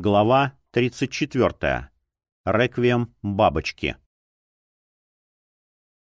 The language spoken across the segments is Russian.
Глава 34. Реквием бабочки.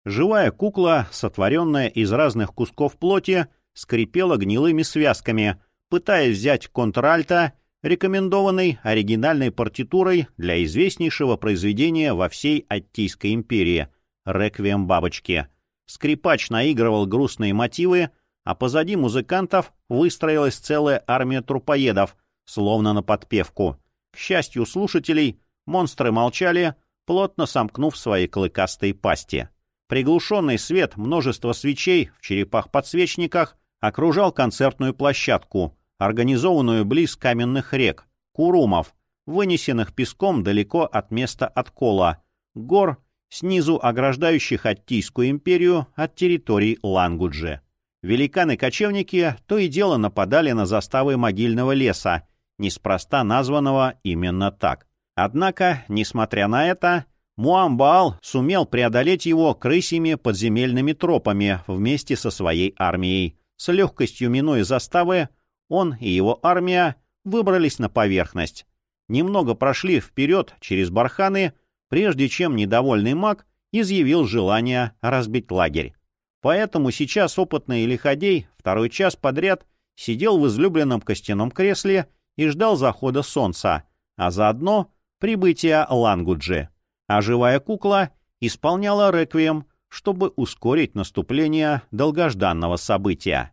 Живая кукла, сотворенная из разных кусков плоти, скрипела гнилыми связками, пытаясь взять контральто, рекомендованной оригинальной партитурой для известнейшего произведения во всей Аттийской империи — «Реквием бабочки». Скрипач наигрывал грустные мотивы, а позади музыкантов выстроилась целая армия трупоедов, словно на подпевку. К счастью слушателей, монстры молчали, плотно сомкнув свои клыкастые пасти. Приглушенный свет множества свечей в черепах-подсвечниках окружал концертную площадку, организованную близ каменных рек, курумов, вынесенных песком далеко от места откола, гор, снизу ограждающих Аттийскую империю от территорий Лангуджи. Великаны-кочевники то и дело нападали на заставы могильного леса, неспроста названного именно так. Однако, несмотря на это, Муамбаал сумел преодолеть его крысями подземельными тропами вместе со своей армией. С легкостью минуя заставы, он и его армия выбрались на поверхность. Немного прошли вперед через барханы, прежде чем недовольный маг изъявил желание разбить лагерь. Поэтому сейчас опытный лиходей второй час подряд сидел в излюбленном костяном кресле и ждал захода солнца, а заодно прибытия Лангуджи. А живая кукла исполняла реквием, чтобы ускорить наступление долгожданного события.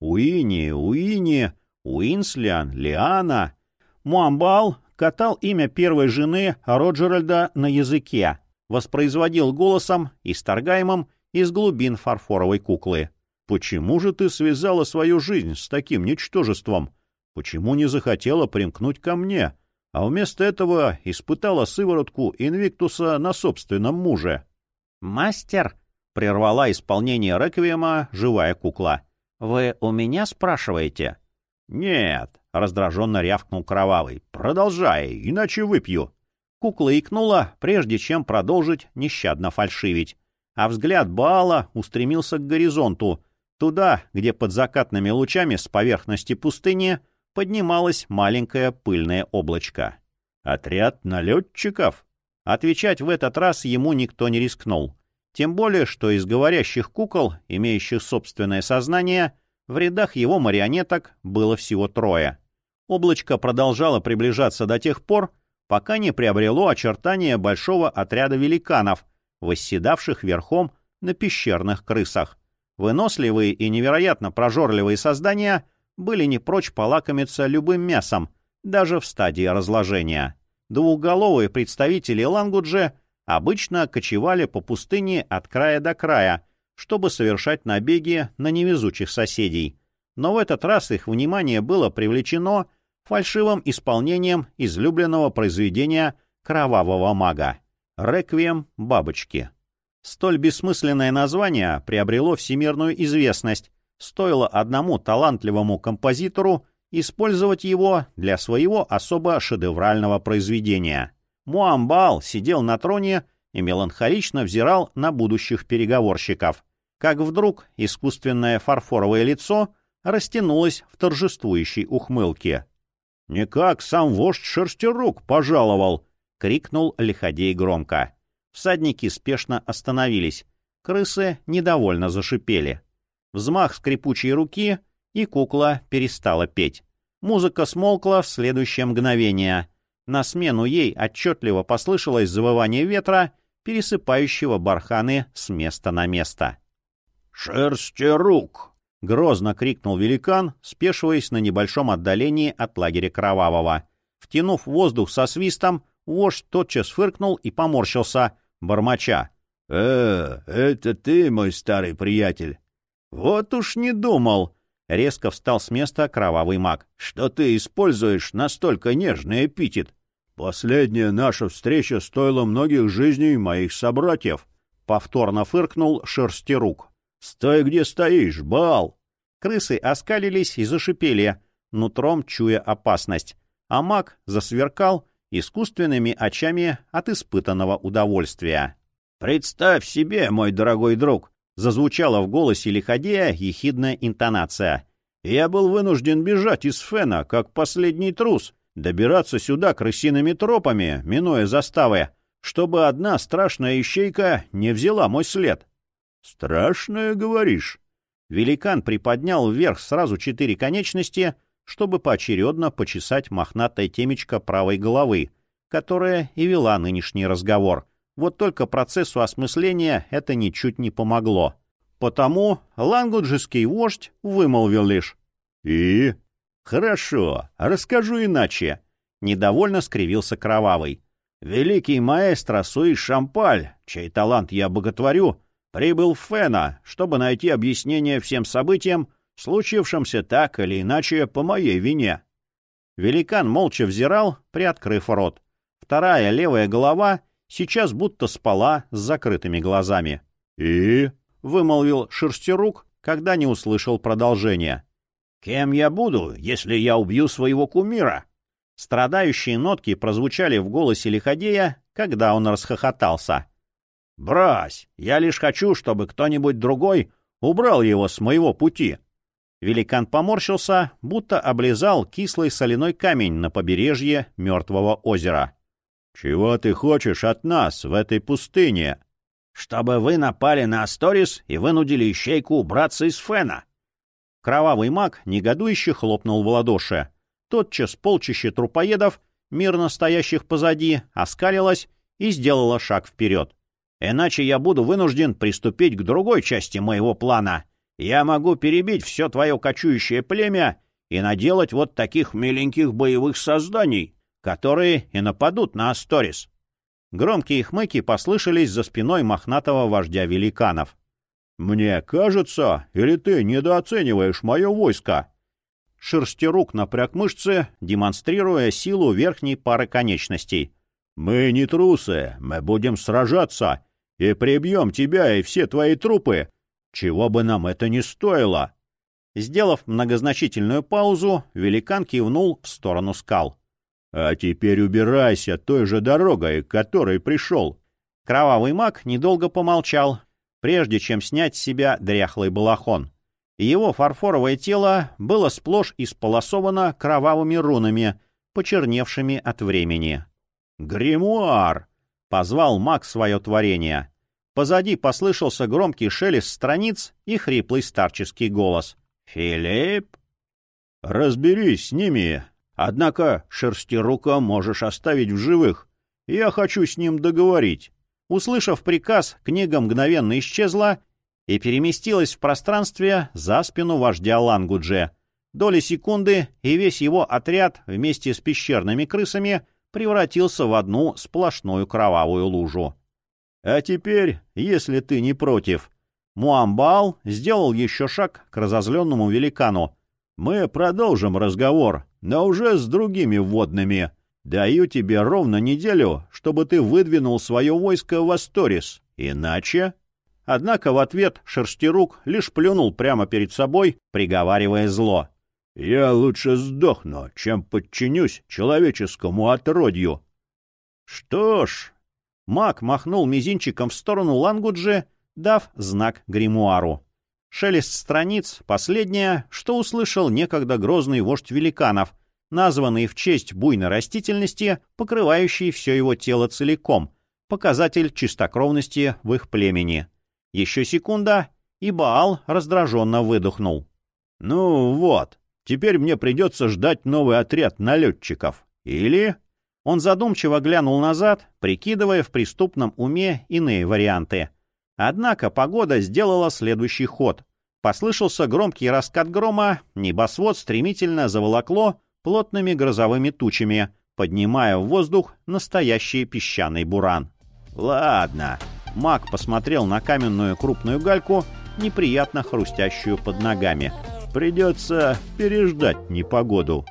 Уини, Уини, Уинслян, Лиана. Муамбал катал имя первой жены Роджеральда на языке, воспроизводил голосом, исторгаемым из глубин фарфоровой куклы. «Почему же ты связала свою жизнь с таким ничтожеством? Почему не захотела примкнуть ко мне, а вместо этого испытала сыворотку Инвиктуса на собственном муже?» «Мастер!» — прервала исполнение реквиема живая кукла. «Вы у меня спрашиваете?» «Нет», — раздраженно рявкнул Кровавый. «Продолжай, иначе выпью». Кукла икнула, прежде чем продолжить нещадно фальшивить а взгляд Баала устремился к горизонту, туда, где под закатными лучами с поверхности пустыни поднималось маленькое пыльное облачко. «Отряд налетчиков?» Отвечать в этот раз ему никто не рискнул. Тем более, что из говорящих кукол, имеющих собственное сознание, в рядах его марионеток было всего трое. Облачко продолжало приближаться до тех пор, пока не приобрело очертания большого отряда великанов, восседавших верхом на пещерных крысах. Выносливые и невероятно прожорливые создания были не прочь полакомиться любым мясом, даже в стадии разложения. Двухголовые представители лангуджи обычно кочевали по пустыне от края до края, чтобы совершать набеги на невезучих соседей. Но в этот раз их внимание было привлечено фальшивым исполнением излюбленного произведения кровавого мага. «Реквием бабочки». Столь бессмысленное название приобрело всемирную известность, стоило одному талантливому композитору использовать его для своего особо шедеврального произведения. Муамбал сидел на троне и меланхолично взирал на будущих переговорщиков. Как вдруг искусственное фарфоровое лицо растянулось в торжествующей ухмылке. «Никак сам вождь Шерстерук пожаловал!» — крикнул Лиходей громко. Всадники спешно остановились. Крысы недовольно зашипели. Взмах скрипучей руки, и кукла перестала петь. Музыка смолкла в следующее мгновение. На смену ей отчетливо послышалось завывание ветра, пересыпающего барханы с места на место. «Шерстерук!» — грозно крикнул великан, спешиваясь на небольшом отдалении от лагеря Кровавого. Втянув воздух со свистом, Вождь тотчас фыркнул и поморщился, бормоча. — Э, это ты, мой старый приятель? — Вот уж не думал. Резко встал с места кровавый маг. — Что ты используешь настолько нежный эпитет? Последняя наша встреча стоила многих жизней моих собратьев. Повторно фыркнул шерстерук. — Стой, где стоишь, бал! Крысы оскалились и зашипели, нутром чуя опасность. А маг засверкал искусственными очами от испытанного удовольствия. «Представь себе, мой дорогой друг!» — зазвучала в голосе Лиходея ехидная интонация. «Я был вынужден бежать из Фена, как последний трус, добираться сюда крысиными тропами, минуя заставы, чтобы одна страшная ищейка не взяла мой след. — Страшная, говоришь? Великан приподнял вверх сразу четыре конечности, чтобы поочередно почесать мохнатое темечко правой головы, которая и вела нынешний разговор. Вот только процессу осмысления это ничуть не помогло. Потому лангуджский вождь вымолвил лишь «И?» «Хорошо, расскажу иначе», — недовольно скривился Кровавый. «Великий маэстро Суиш Шампаль, чей талант я боготворю, прибыл в Фена, чтобы найти объяснение всем событиям, случившимся так или иначе по моей вине». Великан молча взирал, приоткрыв рот. Вторая левая голова сейчас будто спала с закрытыми глазами. «И?» — вымолвил Шерстерук, когда не услышал продолжения. «Кем я буду, если я убью своего кумира?» Страдающие нотки прозвучали в голосе Лиходея, когда он расхохотался. «Брось! Я лишь хочу, чтобы кто-нибудь другой убрал его с моего пути!» Великан поморщился, будто облизал кислый соляной камень на побережье мертвого озера. «Чего ты хочешь от нас в этой пустыне?» «Чтобы вы напали на Асторис и вынудили ищейку убраться из Фена», Кровавый маг негодующе хлопнул в ладоши. Тотчас полчище трупоедов, мирно стоящих позади, оскалилось и сделало шаг вперед. «Иначе я буду вынужден приступить к другой части моего плана. Я могу перебить все твое кочующее племя и наделать вот таких миленьких боевых созданий, которые и нападут на Асторис». Громкие хмыки послышались за спиной мохнатого вождя великанов. «Мне кажется, или ты недооцениваешь мое войско?» Шерстерук напряг мышцы, демонстрируя силу верхней пары конечностей. «Мы не трусы, мы будем сражаться и прибьем тебя и все твои трупы, чего бы нам это ни стоило!» Сделав многозначительную паузу, великан кивнул в сторону скал. «А теперь убирайся той же дорогой, к которой пришел». Кровавый маг недолго помолчал, прежде чем снять с себя дряхлый балахон. Его фарфоровое тело было сплошь исполосовано кровавыми рунами, почерневшими от времени. «Гримуар!» — позвал маг свое творение. Позади послышался громкий шелест страниц и хриплый старческий голос. «Филипп?» «Разберись с ними. Однако шерстирука можешь оставить в живых. Я хочу с ним договорить. Услышав приказ, книга мгновенно исчезла и переместилась в пространстве за спину вождя Лангудже. Доли секунды, и весь его отряд вместе с пещерными крысами превратился в одну сплошную кровавую лужу. А теперь, если ты не против, Муамбал сделал еще шаг к разозленному великану. Мы продолжим разговор, но уже с другими водными. Даю тебе ровно неделю, чтобы ты выдвинул свое войско в Асторис. Иначе...» Однако в ответ Шерстерук лишь плюнул прямо перед собой, приговаривая зло. «Я лучше сдохну, чем подчинюсь человеческому отродью». «Что ж...» Маг махнул мизинчиком в сторону Лангуджи, дав знак гримуару. Шелест страниц — последнее, что услышал некогда грозный вождь великанов — названный в честь буйной растительности, покрывающей все его тело целиком, показатель чистокровности в их племени. Еще секунда, и Баал раздраженно выдохнул. «Ну вот, теперь мне придется ждать новый отряд налетчиков. Или...» Он задумчиво глянул назад, прикидывая в преступном уме иные варианты. Однако погода сделала следующий ход. Послышался громкий раскат грома, небосвод стремительно заволокло плотными грозовыми тучами, поднимая в воздух настоящий песчаный буран. «Ладно». Маг посмотрел на каменную крупную гальку, неприятно хрустящую под ногами. «Придется переждать непогоду».